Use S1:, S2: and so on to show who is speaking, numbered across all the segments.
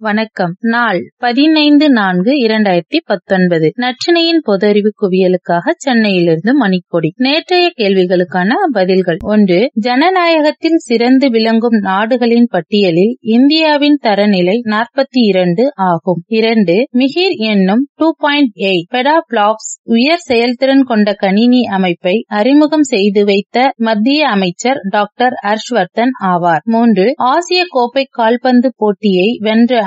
S1: வணக்கம். நாள் பதினைந்து நான்கு இரண்டாயிரத்தி பத்தொன்பது. நற்றினையின் பொதறிவு குவியலுக்காக சென்னையிலிருந்து மணிக்கொடி. நேற்றைய கேள்விகளுக்கான பதில்கள். ஒன்று ஜனநாயகத்தில் சிறந்து விளங்கும் நாடுகளின் பட்டியலில் இந்தியாவின் தரநிலை நாற்பத்தி இரண்டு ஆகும். இரண்டு மிகிர் என்னும் two point eight peta flops உயர் செயல்திறன் கொண்ட கணினி அமைப்பை அறிமுகம் செய்து வைத்த மத்திய அமைச்சர் டாக்டர் ஹர்ஷ்வர்தன் ஆவார். மூன்று ஆசிய கோப்பை கால்பந்து போட்டியை வென்ற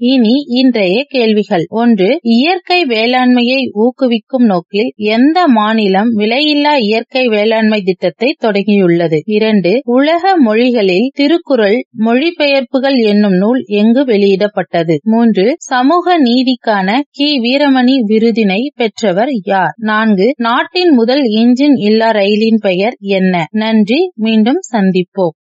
S1: இனி இன்றைய கேள்விகள். ஒன்று இயற்கை வேளாண்மையை ஊக்குவிக்கும் நோக்கில் எந்த மாநிலம் விலையில்லா இயற்கை வேளாண்மை திட்டத்தை தொடங்கியுள்ளது? இரண்டு உலக மொழிகளில் திருக்குறள் மொழிபெயர்ப்புகள் என்னும் நூல் எங்கு வெளியிடப்பட்டது? மூன்று சமூக நீதிக்கான கி. வீரமணி விருதினை பெற்றவர் யார்? நான்கு நாட்டின் முதல் இன்ஜின் இல்லா ரயிலின் பெயர் என்ன? நன்றி மீண்டும் சந்திப்போம்.